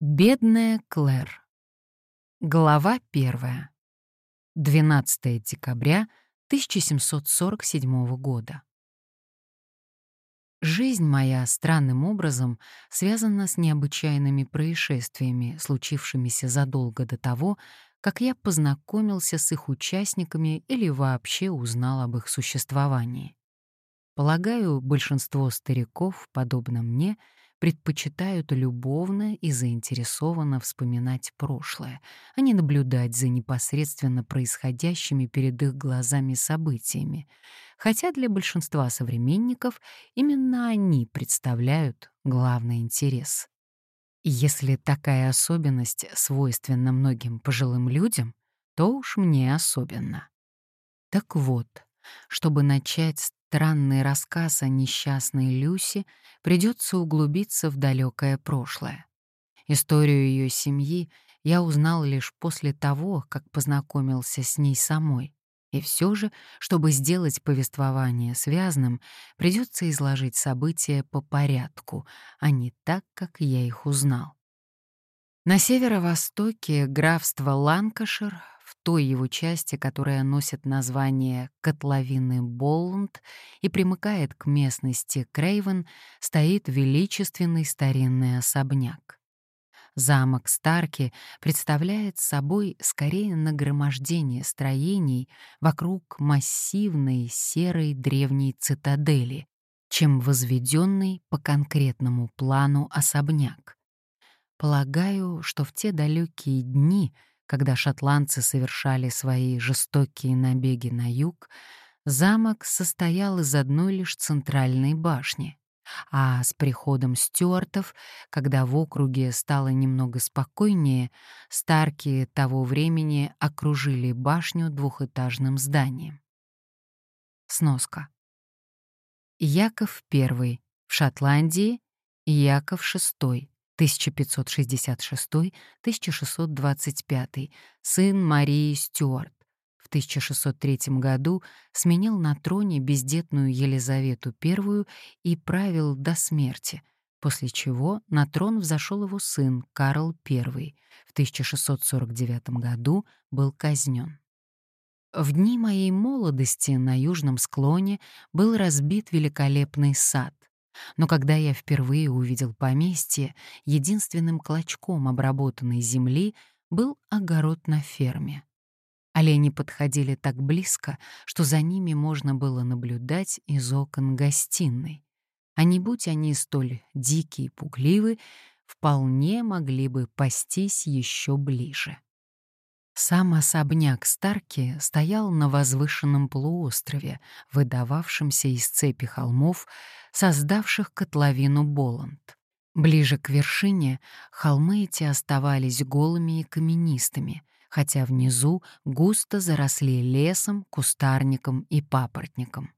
Бедная Клэр. Глава первая. 12 декабря 1747 года. Жизнь моя странным образом связана с необычайными происшествиями, случившимися задолго до того, как я познакомился с их участниками или вообще узнал об их существовании. Полагаю, большинство стариков, подобно мне, — предпочитают любовно и заинтересованно вспоминать прошлое, а не наблюдать за непосредственно происходящими перед их глазами событиями, хотя для большинства современников именно они представляют главный интерес. Если такая особенность свойственна многим пожилым людям, то уж мне особенно. Так вот, чтобы начать странный рассказ о несчастной Люси, придется углубиться в далекое прошлое. Историю ее семьи я узнал лишь после того, как познакомился с ней самой. И все же, чтобы сделать повествование связанным, придется изложить события по порядку, а не так, как я их узнал. На северо-востоке графства Ланкашир в той его части, которая носит название котловины Болланд и примыкает к местности Крейвен, стоит величественный старинный особняк. Замок Старки представляет собой скорее нагромождение строений вокруг массивной серой древней цитадели, чем возведенный по конкретному плану особняк. Полагаю, что в те далекие дни — когда шотландцы совершали свои жестокие набеги на юг, замок состоял из одной лишь центральной башни. А с приходом стюартов, когда в округе стало немного спокойнее, старки того времени окружили башню двухэтажным зданием. Сноска. Яков I в Шотландии, Яков VI 1566-1625, сын Марии Стюарт. В 1603 году сменил на троне бездетную Елизавету I и правил до смерти, после чего на трон взошел его сын Карл I. В 1649 году был казнен. В дни моей молодости на южном склоне был разбит великолепный сад, но когда я впервые увидел поместье, единственным клочком обработанной земли был огород на ферме. Олени подходили так близко, что за ними можно было наблюдать из окон гостиной. А не будь они столь дикие и пугливы, вполне могли бы пастись еще ближе. Сам особняк Старки стоял на возвышенном полуострове, выдававшемся из цепи холмов, создавших котловину Боланд. Ближе к вершине холмы эти оставались голыми и каменистыми, хотя внизу густо заросли лесом, кустарником и папоротником.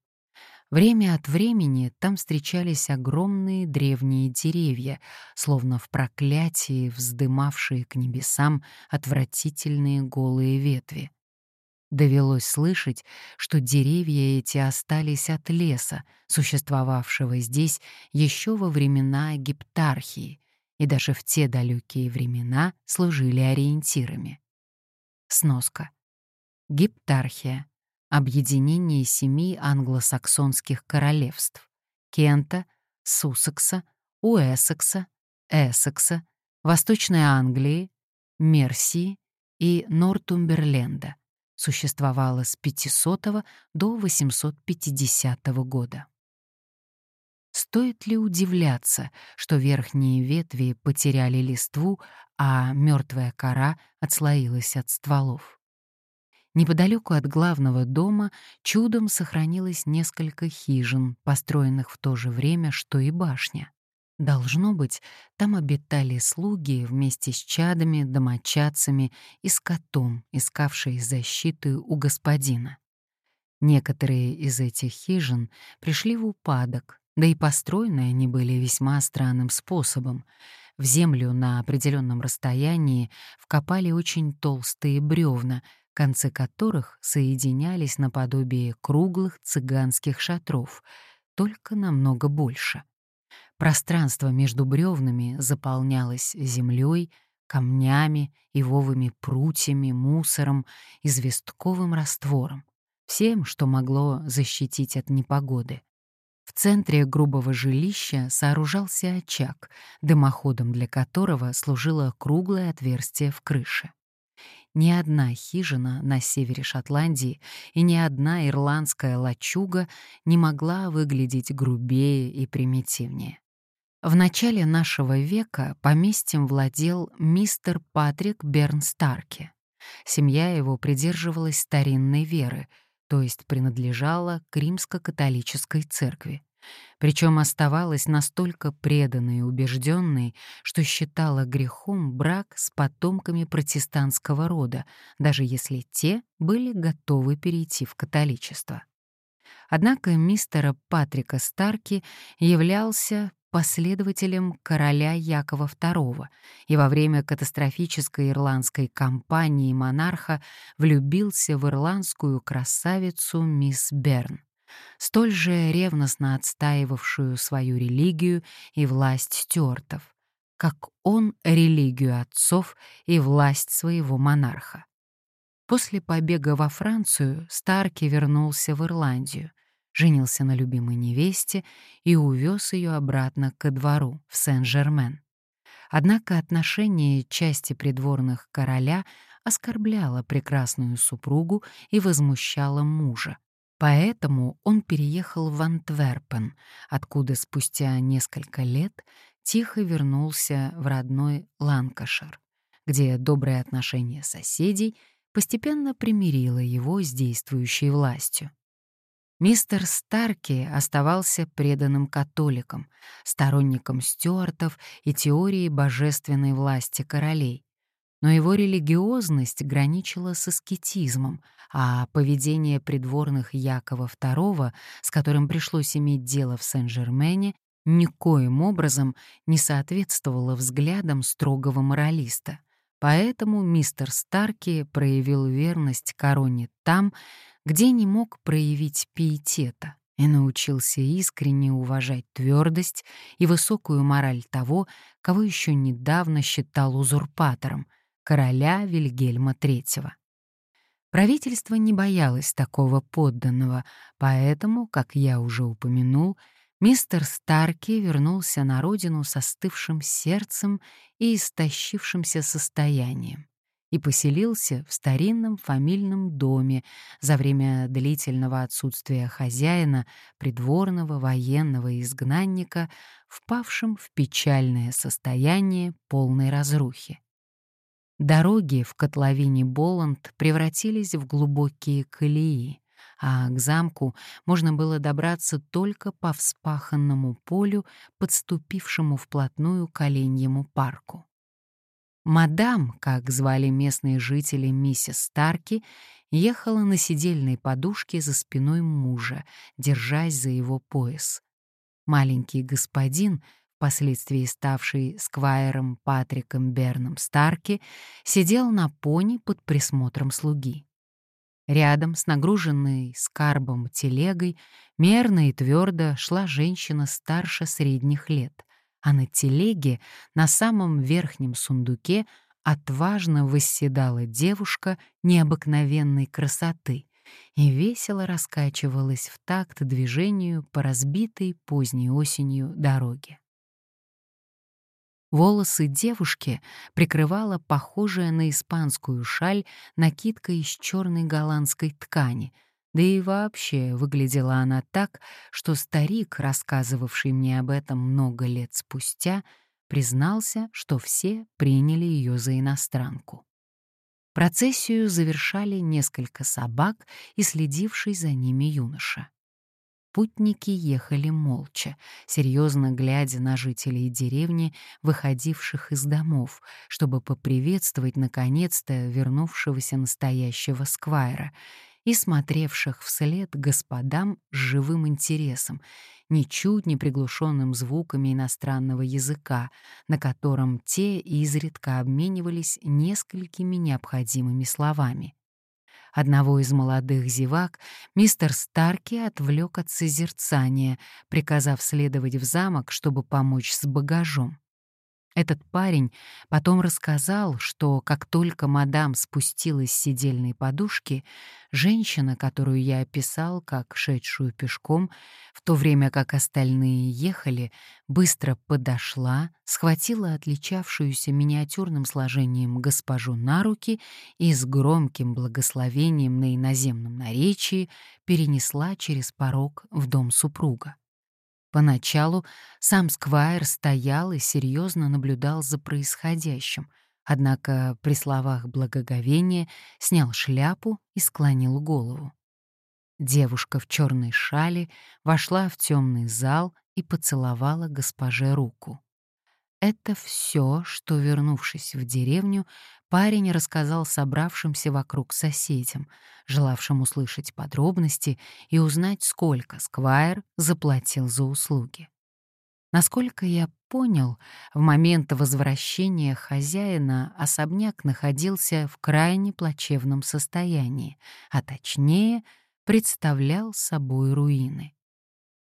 Время от времени там встречались огромные древние деревья, словно в проклятии вздымавшие к небесам отвратительные голые ветви. Довелось слышать, что деревья эти остались от леса, существовавшего здесь еще во времена Гиптархии, и даже в те далекие времена служили ориентирами. Сноска. Гиптархия объединение семи англосаксонских королевств — Кента, Суссекса, Уэссекса, Эссекса, Восточной Англии, Мерсии и Нортумберленда, существовало с 500 до 850 года. Стоит ли удивляться, что верхние ветви потеряли листву, а мертвая кора отслоилась от стволов? Неподалеку от главного дома чудом сохранилось несколько хижин, построенных в то же время, что и башня. Должно быть, там обитали слуги вместе с чадами, домочадцами и скотом, искавшие защиты у господина. Некоторые из этих хижин пришли в упадок, да и построены они были весьма странным способом. В землю на определенном расстоянии вкопали очень толстые бревна — концы которых соединялись наподобие круглых цыганских шатров, только намного больше. Пространство между бревнами заполнялось землей, камнями, ивовыми прутьями, мусором, известковым раствором, всем, что могло защитить от непогоды. В центре грубого жилища сооружался очаг, дымоходом для которого служило круглое отверстие в крыше. Ни одна хижина на севере Шотландии и ни одна ирландская лачуга не могла выглядеть грубее и примитивнее. В начале нашего века поместьем владел мистер Патрик Бернстарки. Семья его придерживалась старинной веры, то есть принадлежала к римско-католической церкви. Причем оставалась настолько преданной и убежденной, что считала грехом брак с потомками протестантского рода, даже если те были готовы перейти в католичество. Однако мистера Патрика Старки являлся последователем короля Якова II и во время катастрофической ирландской кампании монарха влюбился в ирландскую красавицу мисс Берн, столь же ревностно отстаивавшую свою религию и власть стюартов, как он религию отцов и власть своего монарха. После побега во Францию Старки вернулся в Ирландию, женился на любимой невесте и увез ее обратно ко двору в Сен-Жермен. Однако отношение части придворных короля оскорбляло прекрасную супругу и возмущало мужа. Поэтому он переехал в Антверпен, откуда спустя несколько лет тихо вернулся в родной Ланкашир, где доброе отношение соседей постепенно примирило его с действующей властью. Мистер Старки оставался преданным католиком, сторонником стюартов и теории божественной власти королей. Но его религиозность граничила с аскетизмом, а поведение придворных Якова II, с которым пришлось иметь дело в Сен-Жермене, никоим образом не соответствовало взглядам строгого моралиста. Поэтому мистер Старки проявил верность короне там, где не мог проявить пиетета и научился искренне уважать твердость и высокую мораль того, кого еще недавно считал узурпатором, короля Вильгельма III. Правительство не боялось такого подданного, поэтому, как я уже упомянул, мистер Старки вернулся на родину с остывшим сердцем и истощившимся состоянием и поселился в старинном фамильном доме за время длительного отсутствия хозяина, придворного военного изгнанника, впавшим в печальное состояние полной разрухи. Дороги в котловине Боланд превратились в глубокие колеи, а к замку можно было добраться только по вспаханному полю, подступившему вплотную к оленьему парку. Мадам, как звали местные жители миссис Старки, ехала на сидельной подушке за спиной мужа, держась за его пояс. Маленький господин, впоследствии ставший сквайром Патриком Берном Старки, сидел на пони под присмотром слуги. Рядом с нагруженной скарбом телегой мерно и твердо шла женщина старше средних лет — а на телеге на самом верхнем сундуке отважно восседала девушка необыкновенной красоты и весело раскачивалась в такт движению по разбитой поздней осенью дороге. Волосы девушки прикрывала похожая на испанскую шаль накидка из черной голландской ткани — да и вообще выглядела она так, что старик, рассказывавший мне об этом много лет спустя, признался, что все приняли ее за иностранку. Процессию завершали несколько собак и следивший за ними юноша. Путники ехали молча, серьезно глядя на жителей деревни, выходивших из домов, чтобы поприветствовать наконец-то вернувшегося настоящего сквайра и смотревших вслед господам с живым интересом, ничуть не приглушенным звуками иностранного языка, на котором те изредка обменивались несколькими необходимыми словами. Одного из молодых зевак мистер Старки отвлек от созерцания, приказав следовать в замок, чтобы помочь с багажом. Этот парень потом рассказал, что как только мадам спустилась с сидельной подушки, женщина, которую я описал как шедшую пешком, в то время как остальные ехали, быстро подошла, схватила отличавшуюся миниатюрным сложением госпожу на руки и с громким благословением на иноземном наречии перенесла через порог в дом супруга. Поначалу сам Сквайр стоял и серьезно наблюдал за происходящим, однако при словах благоговения снял шляпу и склонил голову. Девушка в черной шале вошла в темный зал и поцеловала госпоже руку. Это все, что, вернувшись в деревню, парень рассказал собравшимся вокруг соседям, желавшим услышать подробности и узнать, сколько Сквайр заплатил за услуги. Насколько я понял, в момент возвращения хозяина особняк находился в крайне плачевном состоянии, а точнее представлял собой руины.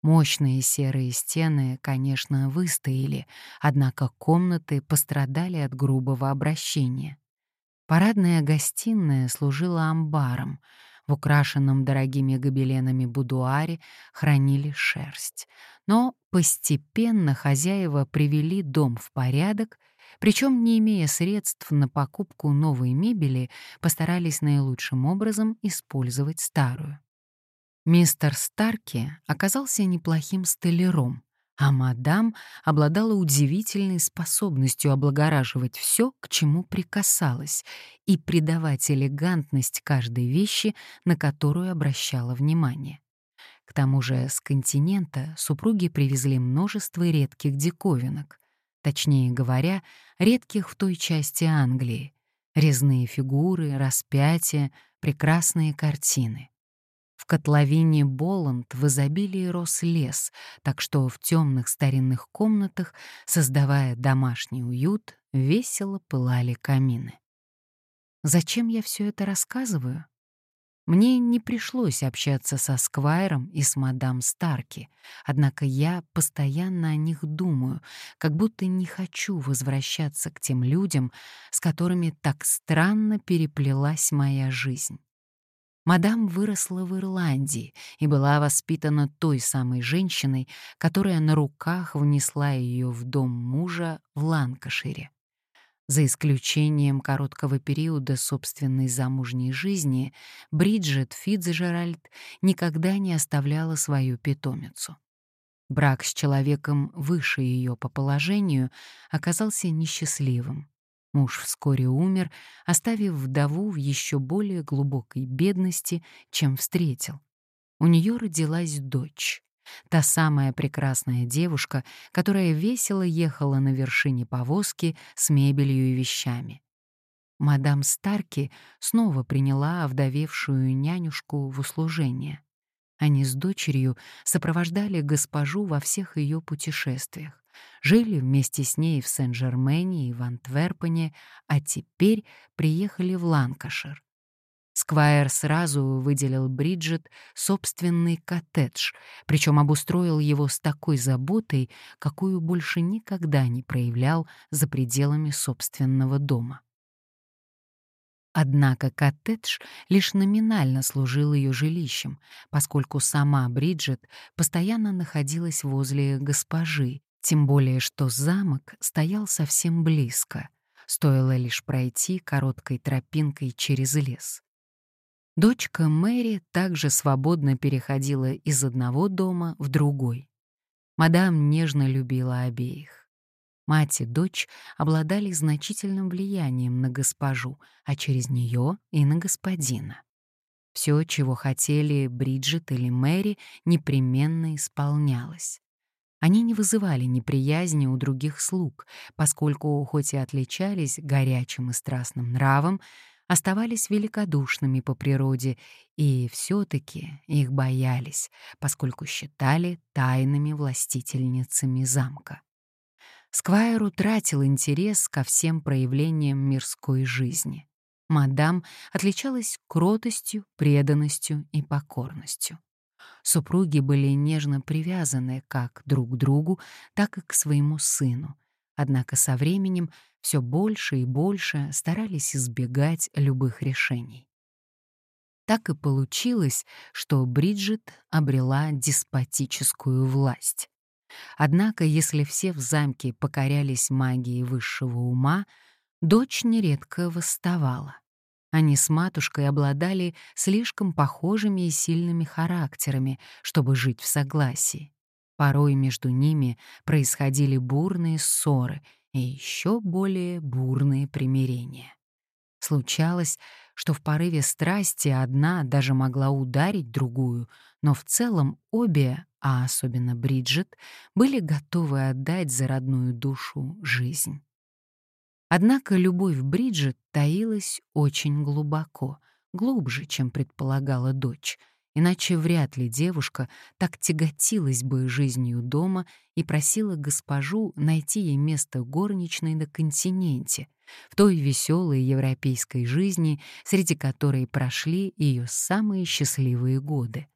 Мощные серые стены, конечно, выстояли, однако комнаты пострадали от грубого обращения. Парадная гостиная служила амбаром. В украшенном дорогими гобеленами будуаре хранили шерсть. Но постепенно хозяева привели дом в порядок, причем, не имея средств на покупку новой мебели, постарались наилучшим образом использовать старую. Мистер Старки оказался неплохим столяром, а мадам обладала удивительной способностью облагораживать все, к чему прикасалась, и придавать элегантность каждой вещи, на которую обращала внимание. К тому же с континента супруги привезли множество редких диковинок, точнее говоря, редких в той части Англии. Резные фигуры, распятия, прекрасные картины. В котловине Боланд в изобилии рос лес, так что в темных старинных комнатах, создавая домашний уют, весело пылали камины. Зачем я все это рассказываю? Мне не пришлось общаться со Сквайром и с мадам Старки, однако я постоянно о них думаю, как будто не хочу возвращаться к тем людям, с которыми так странно переплелась моя жизнь. Мадам выросла в Ирландии и была воспитана той самой женщиной, которая на руках внесла ее в дом мужа в Ланкашире. За исключением короткого периода собственной замужней жизни, Бриджит Фитцжеральд никогда не оставляла свою питомицу. Брак с человеком выше ее по положению оказался несчастливым. Муж вскоре умер, оставив вдову в еще более глубокой бедности, чем встретил. У нее родилась дочь. Та самая прекрасная девушка, которая весело ехала на вершине повозки с мебелью и вещами. Мадам Старки снова приняла овдовевшую нянюшку в услужение. Они с дочерью сопровождали госпожу во всех ее путешествиях жили вместе с ней в Сен-Жермене и в Антверпене, а теперь приехали в Ланкашир. Сквайр сразу выделил Бриджит собственный коттедж, причем обустроил его с такой заботой, какую больше никогда не проявлял за пределами собственного дома. Однако коттедж лишь номинально служил ее жилищем, поскольку сама Бриджит постоянно находилась возле госпожи, тем более, что замок стоял совсем близко, стоило лишь пройти короткой тропинкой через лес. Дочка Мэри также свободно переходила из одного дома в другой. Мадам нежно любила обеих. Мать и дочь обладали значительным влиянием на госпожу, а через нее и на господина. Все, чего хотели Бриджит или Мэри, непременно исполнялось. Они не вызывали неприязни у других слуг, поскольку, хоть и отличались горячим и страстным нравом, оставались великодушными по природе и все-таки их боялись, поскольку считали тайными властительницами замка. Сквайр утратил интерес ко всем проявлениям мирской жизни. Мадам отличалась кротостью, преданностью и покорностью. Супруги были нежно привязаны как друг к другу, так и к своему сыну. Однако со временем все больше и больше старались избегать любых решений. Так и получилось, что Бриджит обрела деспотическую власть. Однако, если все в замке покорялись магии высшего ума, дочь нередко восставала. Они с матушкой обладали слишком похожими и сильными характерами, чтобы жить в согласии. Порой между ними происходили бурные ссоры и еще более бурные примирения. Случалось, что в порыве страсти одна даже могла ударить другую, но в целом обе, а особенно Бриджит, были готовы отдать за родную душу жизнь. Однако любовь Бриджит таилась очень глубоко, глубже, чем предполагала дочь, иначе вряд ли девушка так тяготилась бы жизнью дома и просила госпожу найти ей место горничной на континенте, в той веселой европейской жизни, среди которой прошли ее самые счастливые годы.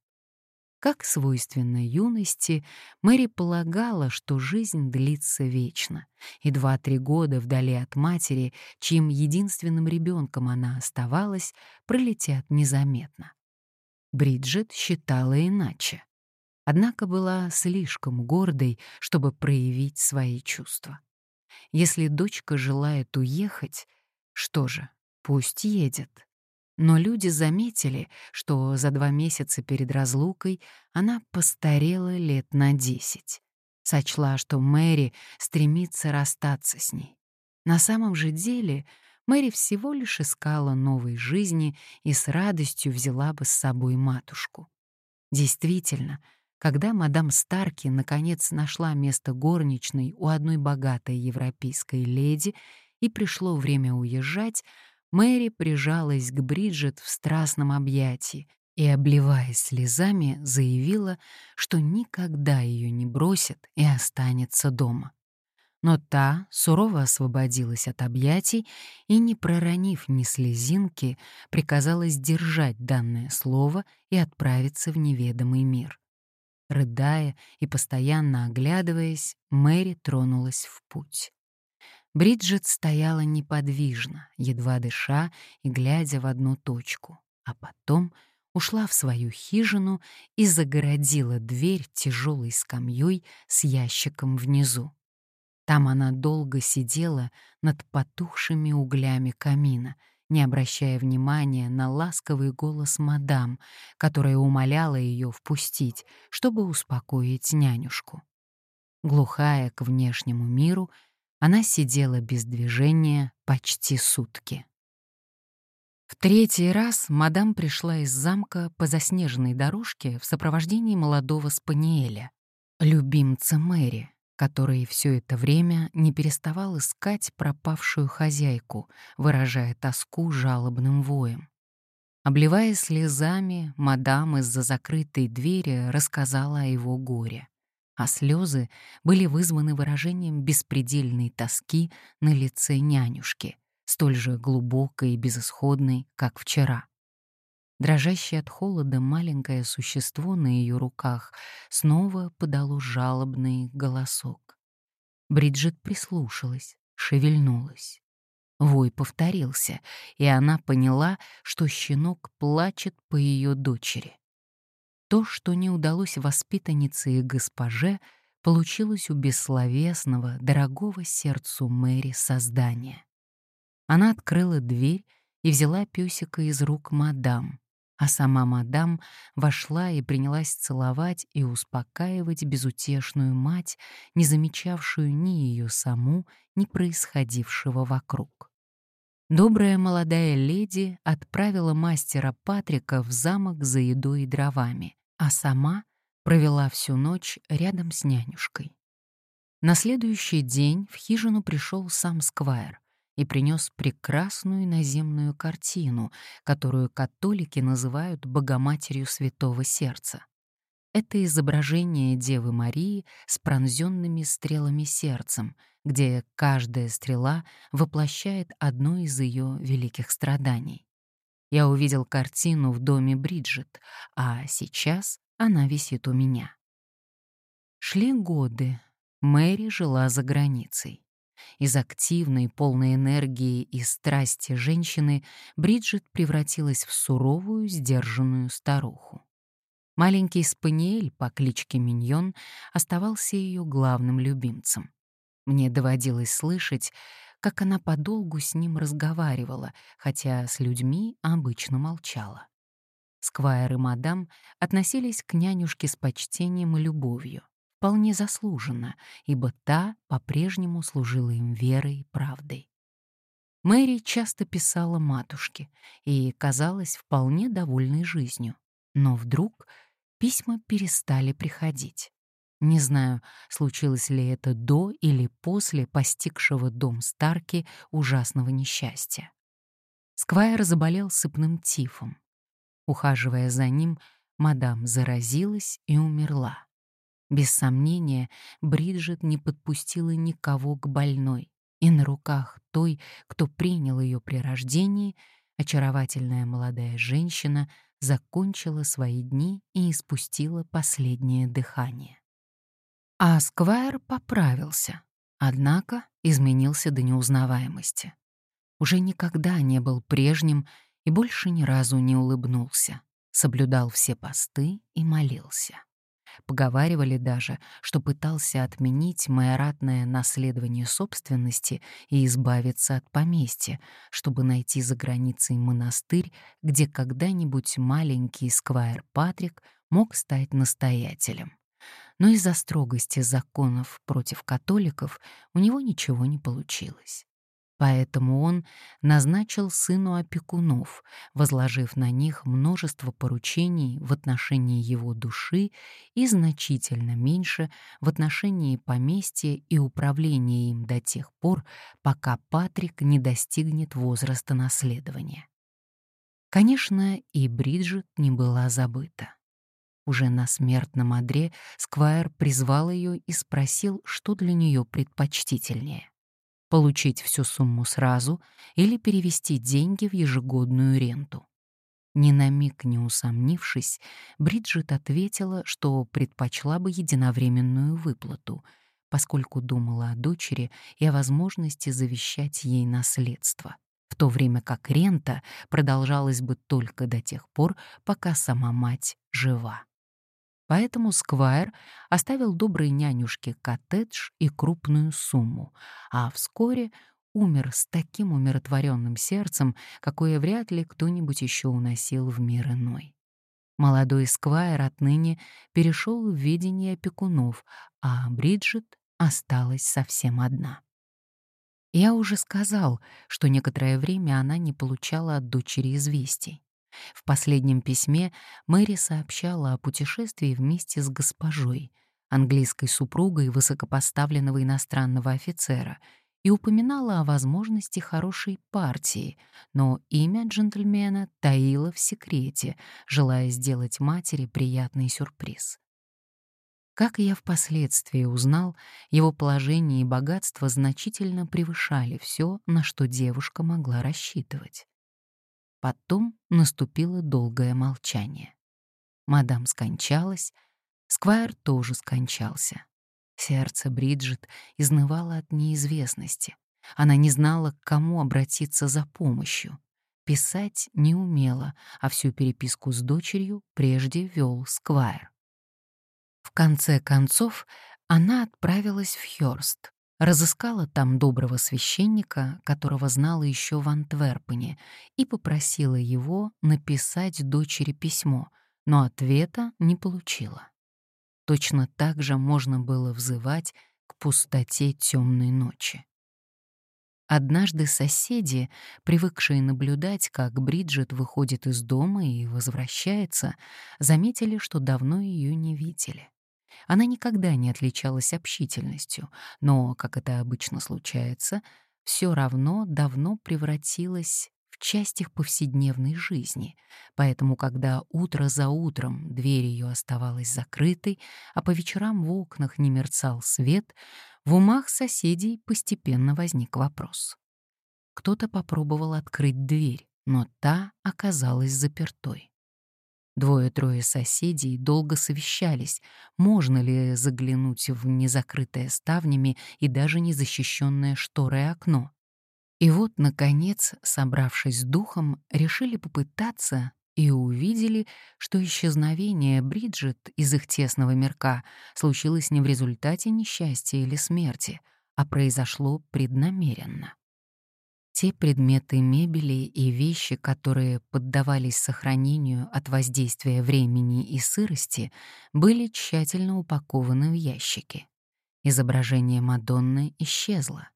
Как свойственно юности, Мэри полагала, что жизнь длится вечно, и два-три года вдали от матери, чьим единственным ребенком она оставалась, пролетят незаметно. Бриджит считала иначе. Однако была слишком гордой, чтобы проявить свои чувства. Если дочка желает уехать, что же, пусть едет. Но люди заметили, что за два месяца перед разлукой она постарела лет на десять. Сочла, что Мэри стремится расстаться с ней. На самом же деле Мэри всего лишь искала новой жизни и с радостью взяла бы с собой матушку. Действительно, когда мадам Старки наконец нашла место горничной у одной богатой европейской леди и пришло время уезжать, Мэри прижалась к Бриджит в страстном объятии и, обливаясь слезами, заявила, что никогда ее не бросит и останется дома. Но та сурово освободилась от объятий и, не проронив ни слезинки, приказала сдержать данное слово и отправиться в неведомый мир. Рыдая и постоянно оглядываясь, Мэри тронулась в путь. Бриджит стояла неподвижно, едва дыша и глядя в одну точку, а потом ушла в свою хижину и загородила дверь тяжелой скамьей с ящиком внизу. Там она долго сидела над потухшими углями камина, не обращая внимания на ласковый голос мадам, которая умоляла ее впустить, чтобы успокоить нянюшку. Глухая к внешнему миру — она сидела без движения почти сутки. В третий раз мадам пришла из замка по заснеженной дорожке в сопровождении молодого спаниеля, любимца Мэри, который все это время не переставал искать пропавшую хозяйку, выражая тоску жалобным воем. Обливаясь слезами, мадам из-за закрытой двери рассказала о его горе а слезы были вызваны выражением беспредельной тоски на лице нянюшки, столь же глубокой и безысходной, как вчера. Дрожащее от холода маленькое существо на ее руках снова подало жалобный голосок. Бриджит прислушалась, шевельнулась. Вой повторился, и она поняла, что щенок плачет по ее дочери. То, что не удалось воспитаннице и госпоже, получилось у бессловесного, дорогого сердцу Мэри создания. Она открыла дверь и взяла пёсика из рук мадам, а сама мадам вошла и принялась целовать и успокаивать безутешную мать, не замечавшую ни ее саму, ни происходившего вокруг. Добрая молодая леди отправила мастера Патрика в замок за едой и дровами, а сама провела всю ночь рядом с нянюшкой. На следующий день в хижину пришел сам Сквайр и принес прекрасную наземную картину, которую католики называют Богоматерью Святого Сердца. Это изображение Девы Марии с пронзенными стрелами сердцем, где каждая стрела воплощает одно из ее великих страданий. Я увидел картину в доме Бриджит, а сейчас она висит у меня. Шли годы. Мэри жила за границей. Из активной, полной энергии и страсти женщины Бриджит превратилась в суровую, сдержанную старуху. Маленький спаниель по кличке Миньон оставался ее главным любимцем. Мне доводилось слышать, как она подолгу с ним разговаривала, хотя с людьми обычно молчала. Сквайр и мадам относились к нянюшке с почтением и любовью, вполне заслуженно, ибо та по-прежнему служила им верой и правдой. Мэри часто писала матушке и казалась вполне довольной жизнью, но вдруг письма перестали приходить. Не знаю, случилось ли это до или после постигшего дом Старки ужасного несчастья. Сквайр заболел сыпным тифом. Ухаживая за ним, мадам заразилась и умерла. Без сомнения, Бриджит не подпустила никого к больной, и на руках той, кто принял ее при рождении, очаровательная молодая женщина закончила свои дни и испустила последнее дыхание. А Сквайр поправился, однако изменился до неузнаваемости. Уже никогда не был прежним и больше ни разу не улыбнулся, соблюдал все посты и молился. Поговаривали даже, что пытался отменить майоратное наследование собственности и избавиться от поместья, чтобы найти за границей монастырь, где когда-нибудь маленький сквайр Патрик мог стать настоятелем но из-за строгости законов против католиков у него ничего не получилось. Поэтому он назначил сыну опекунов, возложив на них множество поручений в отношении его души и значительно меньше в отношении поместья и управления им до тех пор, пока Патрик не достигнет возраста наследования. Конечно, и Бриджит не была забыта. Уже на смертном одре Сквайр призвал ее и спросил, что для нее предпочтительнее — получить всю сумму сразу или перевести деньги в ежегодную ренту. Ни на миг не усомнившись, Бриджит ответила, что предпочла бы единовременную выплату, поскольку думала о дочери и о возможности завещать ей наследство, в то время как рента продолжалась бы только до тех пор, пока сама мать жива. Поэтому Сквайр оставил доброй нянюшке коттедж и крупную сумму, а вскоре умер с таким умиротворенным сердцем, какое вряд ли кто-нибудь еще уносил в мир иной. Молодой Сквайр отныне перешел в видение опекунов, а Бриджит осталась совсем одна. Я уже сказал, что некоторое время она не получала от дочери известий. В последнем письме Мэри сообщала о путешествии вместе с госпожой, английской супругой высокопоставленного иностранного офицера, и упоминала о возможности хорошей партии, но имя джентльмена таила в секрете, желая сделать матери приятный сюрприз. Как я впоследствии узнал, его положение и богатство значительно превышали все, на что девушка могла рассчитывать. Потом наступило долгое молчание. Мадам скончалась, Сквайр тоже скончался. Сердце Бриджит изнывало от неизвестности. Она не знала, к кому обратиться за помощью. Писать не умела, а всю переписку с дочерью прежде вел Сквайр. В конце концов, она отправилась в Хёрст, разыскала там доброго священника, которого знала еще в Антверпене, и попросила его написать дочери письмо, но ответа не получила. Точно так же можно было взывать к пустоте темной ночи. Однажды соседи, привыкшие наблюдать, как Бриджит выходит из дома и возвращается, заметили, что давно ее не видели. Она никогда не отличалась общительностью, но, как это обычно случается, все равно давно превратилась в часть их повседневной жизни, поэтому, когда утро за утром дверь ее оставалась закрытой, а по вечерам в окнах не мерцал свет, в умах соседей постепенно возник вопрос. Кто-то попробовал открыть дверь, но та оказалась запертой. Двое-трое соседей долго совещались, можно ли заглянуть в незакрытое ставнями и даже незащищенное шторой окно. И вот, наконец, собравшись с духом, решили попытаться и увидели, что исчезновение Бриджит из их тесного мирка случилось не в результате несчастья или смерти, а произошло преднамеренно. Те предметы мебели и вещи, которые поддавались сохранению от воздействия времени и сырости, были тщательно упакованы в ящики. Изображение Мадонны исчезло.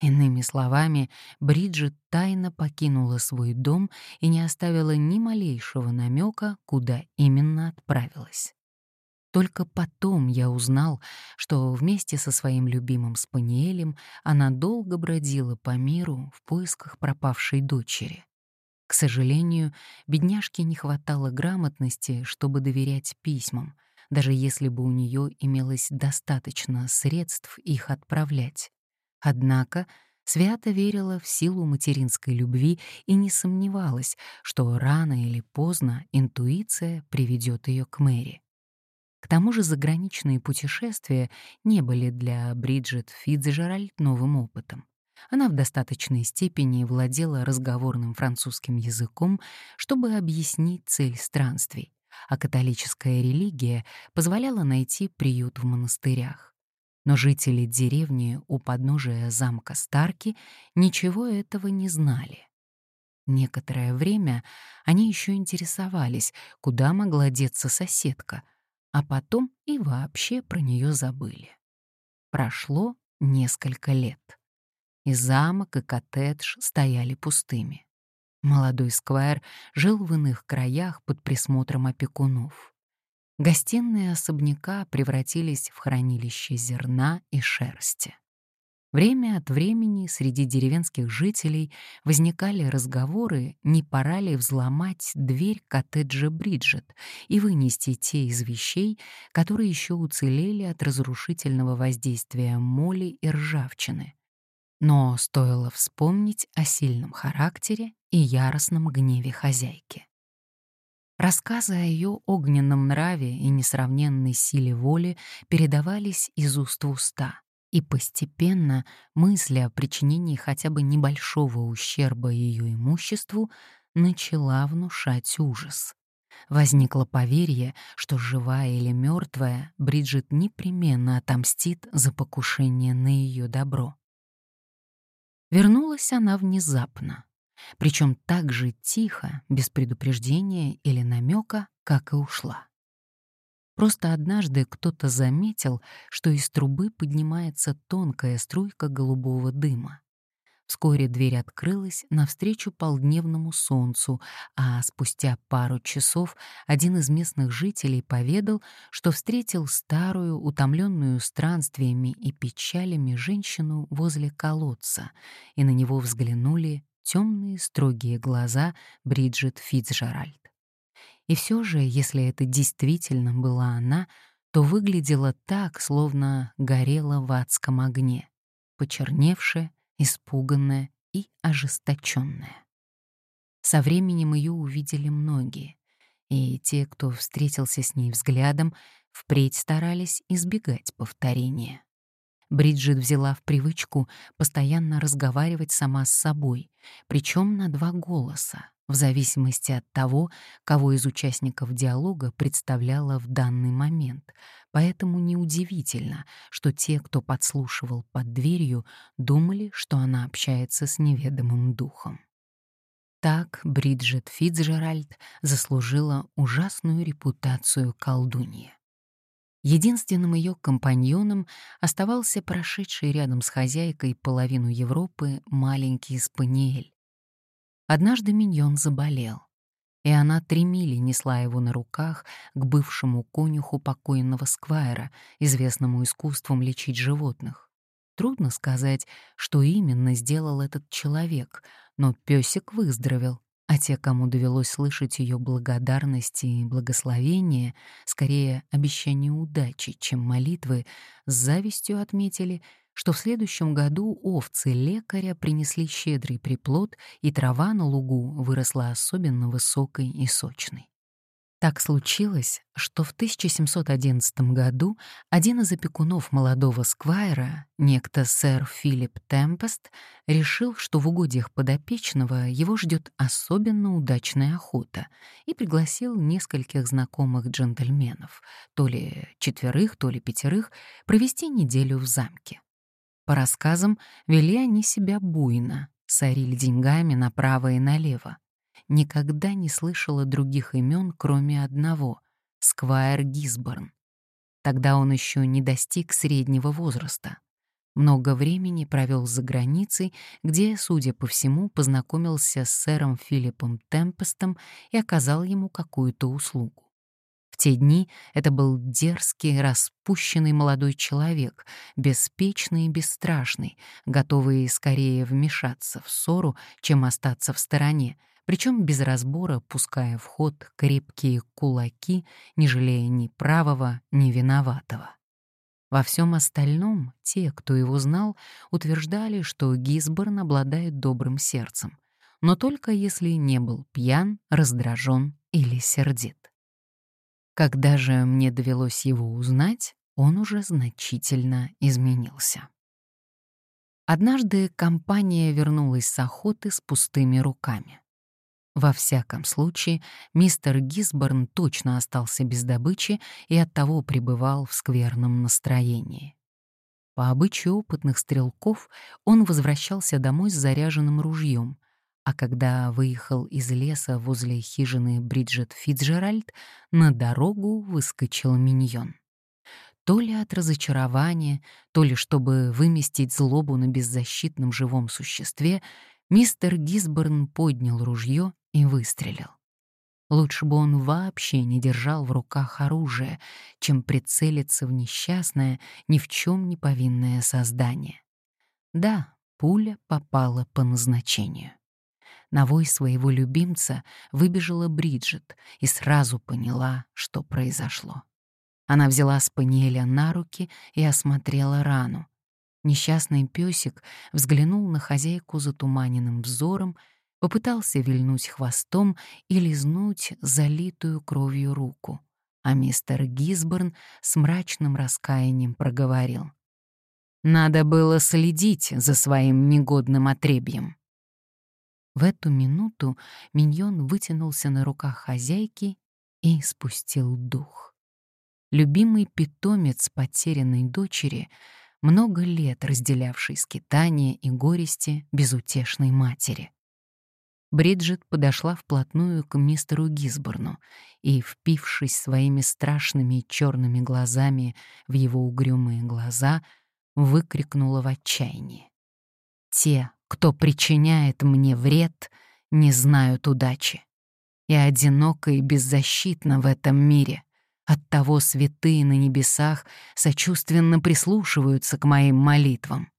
Иными словами, Бриджит тайно покинула свой дом и не оставила ни малейшего намека, куда именно отправилась. Только потом я узнал, что вместе со своим любимым Спаниелем она долго бродила по миру в поисках пропавшей дочери. К сожалению, бедняжке не хватало грамотности, чтобы доверять письмам, даже если бы у нее имелось достаточно средств их отправлять. Однако свято верила в силу материнской любви и не сомневалась, что рано или поздно интуиция приведет ее к Мэри. К тому же заграничные путешествия не были для Бриджит Фитцжеральд новым опытом. Она в достаточной степени владела разговорным французским языком, чтобы объяснить цель странствий, а католическая религия позволяла найти приют в монастырях. Но жители деревни у подножия замка Старки ничего этого не знали. Некоторое время они еще интересовались, куда могла деться соседка, а потом и вообще про нее забыли. Прошло несколько лет. И замок, и коттедж стояли пустыми. Молодой сквайр жил в иных краях под присмотром опекунов. Гостиные особняка превратились в хранилище зерна и шерсти. Время от времени среди деревенских жителей возникали разговоры, не пора ли взломать дверь коттеджа Бриджет и вынести те из вещей, которые еще уцелели от разрушительного воздействия моли и ржавчины. Но стоило вспомнить о сильном характере и яростном гневе хозяйки. Рассказы о ее огненном нраве и несравненной силе воли передавались из уст в уста, и постепенно мысли о причинении хотя бы небольшого ущерба ее имуществу начала внушать ужас. Возникло поверье, что живая или мертвая, Бриджит непременно отомстит за покушение на ее добро. Вернулась она внезапно, причем так же тихо, без предупреждения или намека, как и ушла. Просто однажды кто-то заметил, что из трубы поднимается тонкая струйка голубого дыма. Вскоре дверь открылась навстречу полдневному солнцу, а спустя пару часов один из местных жителей поведал, что встретил старую, утомленную странствиями и печалями женщину возле колодца, и на него взглянули темные строгие глаза Бриджит Фитцжеральд. И все же, если это действительно была она, то выглядела так, словно горела в адском огне, почерневшая, испуганная и ожесточенная. Со временем ее увидели многие, и те, кто встретился с ней взглядом, впредь старались избегать повторения. Бриджит взяла в привычку постоянно разговаривать сама с собой, причем на два голоса, в зависимости от того, кого из участников диалога представляла в данный момент. Поэтому неудивительно, что те, кто подслушивал под дверью, думали, что она общается с неведомым духом. Так Бриджит Фитцжеральд заслужила ужасную репутацию колдуньи. Единственным ее компаньоном оставался прошедший рядом с хозяйкой половину Европы маленький спаниель. Однажды миньон заболел, и она три мили несла его на руках к бывшему конюху покойного сквайра, известному искусством лечить животных. Трудно сказать, что именно сделал этот человек, но песик выздоровел, а те, кому довелось слышать ее благодарности и благословения, скорее обещание удачи, чем молитвы, с завистью отметили, что в следующем году овцы лекаря принесли щедрый приплод, и трава на лугу выросла особенно высокой и сочной. Так случилось, что в 1711 году один из опекунов молодого сквайра, некто сэр Филипп Темпест, решил, что в угодьях подопечного его ждет особенно удачная охота, и пригласил нескольких знакомых джентльменов, то ли четверых, то ли пятерых, провести неделю в замке. По рассказам, вели они себя буйно, сорили деньгами направо и налево никогда не слышала других имен, кроме одного — Сквайр Гисборн. Тогда он еще не достиг среднего возраста. Много времени провел за границей, где, судя по всему, познакомился с сэром Филиппом Темпестом и оказал ему какую-то услугу. В те дни это был дерзкий, распущенный молодой человек, беспечный и бесстрашный, готовый скорее вмешаться в ссору, чем остаться в стороне, причем без разбора пуская в ход крепкие кулаки, не жалея ни правого, ни виноватого. Во всем остальном те, кто его знал, утверждали, что Гисборн обладает добрым сердцем, но только если не был пьян, раздражен или сердит. Когда же мне довелось его узнать, он уже значительно изменился. Однажды компания вернулась с охоты с пустыми руками. Во всяком случае, мистер Гисборн точно остался без добычи и оттого пребывал в скверном настроении. По обычаю опытных стрелков он возвращался домой с заряженным ружьем, а когда выехал из леса возле хижины Бриджит Фитджеральд, на дорогу выскочил миньон. То ли от разочарования, то ли чтобы выместить злобу на беззащитном живом существе, мистер Гисборн поднял ружье и выстрелил. Лучше бы он вообще не держал в руках оружие, чем прицелиться в несчастное, ни в чем не повинное создание. Да, пуля попала по назначению. На вой своего любимца выбежала Бриджит и сразу поняла, что произошло. Она взяла Спаниеля на руки и осмотрела рану. Несчастный песик взглянул на хозяйку затуманенным взором попытался вильнуть хвостом и лизнуть залитую кровью руку, а мистер Гисборн с мрачным раскаянием проговорил. «Надо было следить за своим негодным отребьем». В эту минуту миньон вытянулся на руках хозяйки и спустил дух. Любимый питомец потерянной дочери, много лет разделявший скитания и горести безутешной матери. Бриджит подошла вплотную к мистеру Гисборну и, впившись своими страшными черными глазами в его угрюмые глаза, выкрикнула в отчаянии. «Те, кто причиняет мне вред, не знают удачи. Я одинока и беззащитна в этом мире. Оттого святые на небесах сочувственно прислушиваются к моим молитвам.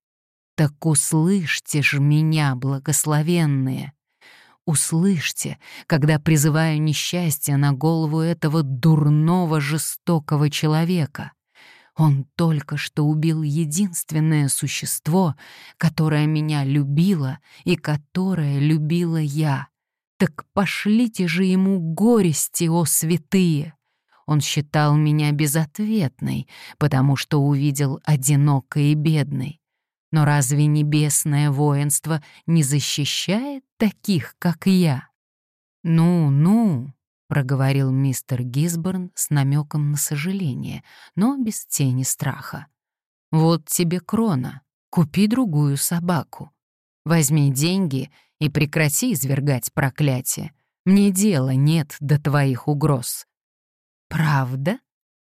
Так услышьте ж меня, благословенные!» Услышьте, когда призываю несчастье на голову этого дурного, жестокого человека. Он только что убил единственное существо, которое меня любило и которое любила я. Так пошлите же ему горести, о святые! Он считал меня безответной, потому что увидел одинокой и бедной. Но разве небесное воинство не защищает таких, как я? Ну, ну, проговорил мистер Гисборн с намеком на сожаление, но без тени страха. Вот тебе крона, купи другую собаку. Возьми деньги и прекрати извергать проклятие. Мне дела нет до твоих угроз. Правда?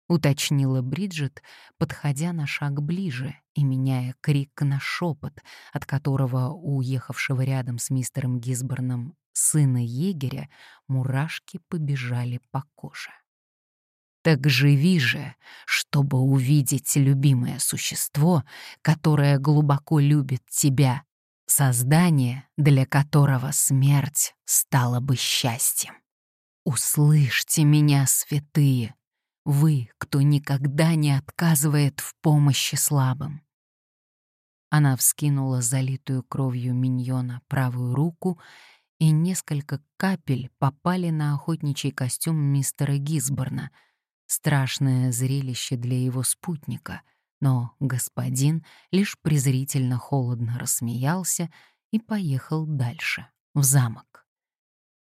уточнила Бриджит, подходя на шаг ближе и меняя крик на шепот, от которого у уехавшего рядом с мистером Гисборном сына егеря мурашки побежали по коже. Так живи же, чтобы увидеть любимое существо, которое глубоко любит тебя, создание, для которого смерть стала бы счастьем. Услышьте меня, святые, вы, кто никогда не отказывает в помощи слабым. Она вскинула залитую кровью миньона правую руку, и несколько капель попали на охотничий костюм мистера Гисборна. Страшное зрелище для его спутника, но господин лишь презрительно холодно рассмеялся и поехал дальше, в замок.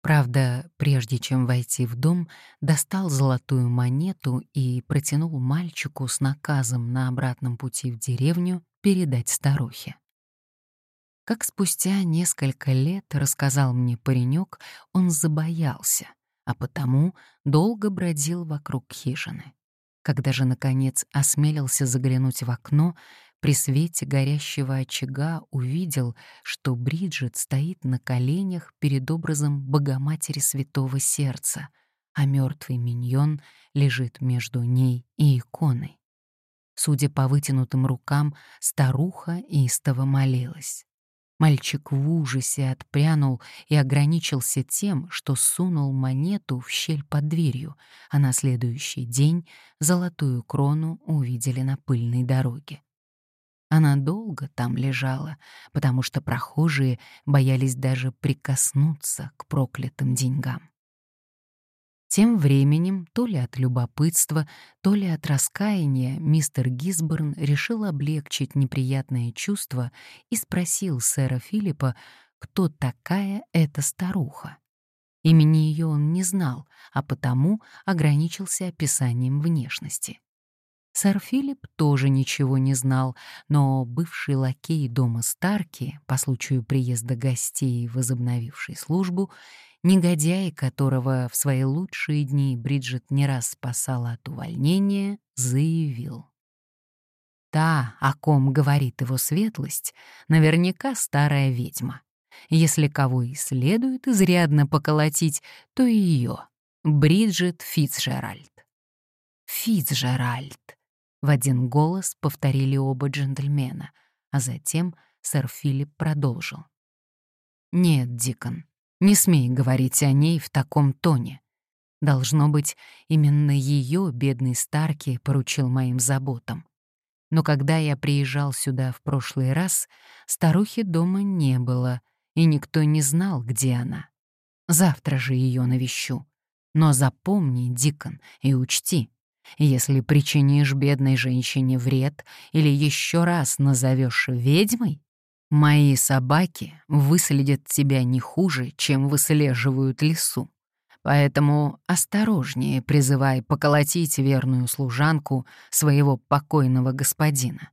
Правда, прежде чем войти в дом, достал золотую монету и протянул мальчику с наказом на обратном пути в деревню передать старухе. Как спустя несколько лет, рассказал мне паренек, он забоялся, а потому долго бродил вокруг хижины. Когда же, наконец, осмелился заглянуть в окно, при свете горящего очага увидел, что Бриджит стоит на коленях перед образом Богоматери Святого Сердца, а мертвый миньон лежит между ней и иконой. Судя по вытянутым рукам, старуха истово молилась. Мальчик в ужасе отпрянул и ограничился тем, что сунул монету в щель под дверью, а на следующий день золотую крону увидели на пыльной дороге. Она долго там лежала, потому что прохожие боялись даже прикоснуться к проклятым деньгам. Тем временем, то ли от любопытства, то ли от раскаяния, мистер Гисборн решил облегчить неприятное чувство и спросил сэра Филиппа, кто такая эта старуха. Имени ее он не знал, а потому ограничился описанием внешности. Сэр Филипп тоже ничего не знал, но бывший лакей дома Старки, по случаю приезда гостей, возобновивший службу, негодяй, которого в свои лучшие дни Бриджит не раз спасала от увольнения, заявил. Та, о ком говорит его светлость, наверняка старая ведьма. Если кого и следует изрядно поколотить, то ее, Бриджит Фицджеральд. Фицджеральд. В один голос повторили оба джентльмена, а затем сэр Филипп продолжил. «Нет, Дикон, не смей говорить о ней в таком тоне. Должно быть, именно ее бедный Старки поручил моим заботам. Но когда я приезжал сюда в прошлый раз, старухи дома не было, и никто не знал, где она. Завтра же ее навещу. Но запомни, Дикон, и учти, если причинишь бедной женщине вред или еще раз назовешь ведьмой, Мои собаки выследят тебя не хуже, чем выслеживают лису. Поэтому осторожнее призывай поколотить верную служанку своего покойного господина.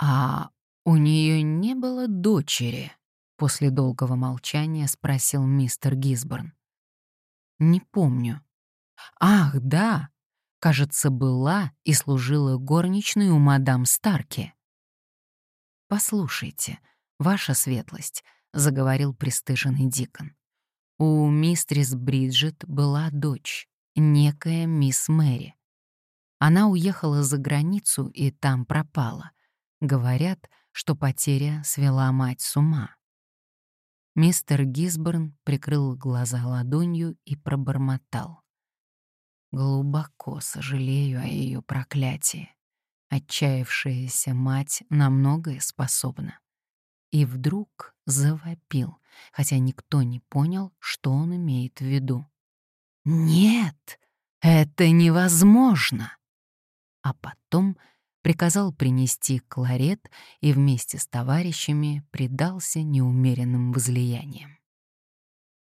А у нее не было дочери? После долгого молчания спросил мистер Гисборн. Не помню. Ах, да, кажется, была и служила горничной у мадам Старки. «Послушайте, ваша светлость», — заговорил пристыженный Дикон. «У мистрис Бриджит была дочь, некая мисс Мэри. Она уехала за границу и там пропала. Говорят, что потеря свела мать с ума». Мистер Гисборн прикрыл глаза ладонью и пробормотал. «Глубоко сожалею о ее проклятии. Отчаявшаяся мать на многое способна. И вдруг завопил, хотя никто не понял, что он имеет в виду. «Нет, это невозможно!» А потом приказал принести кларет и вместе с товарищами предался неумеренным возлияниям.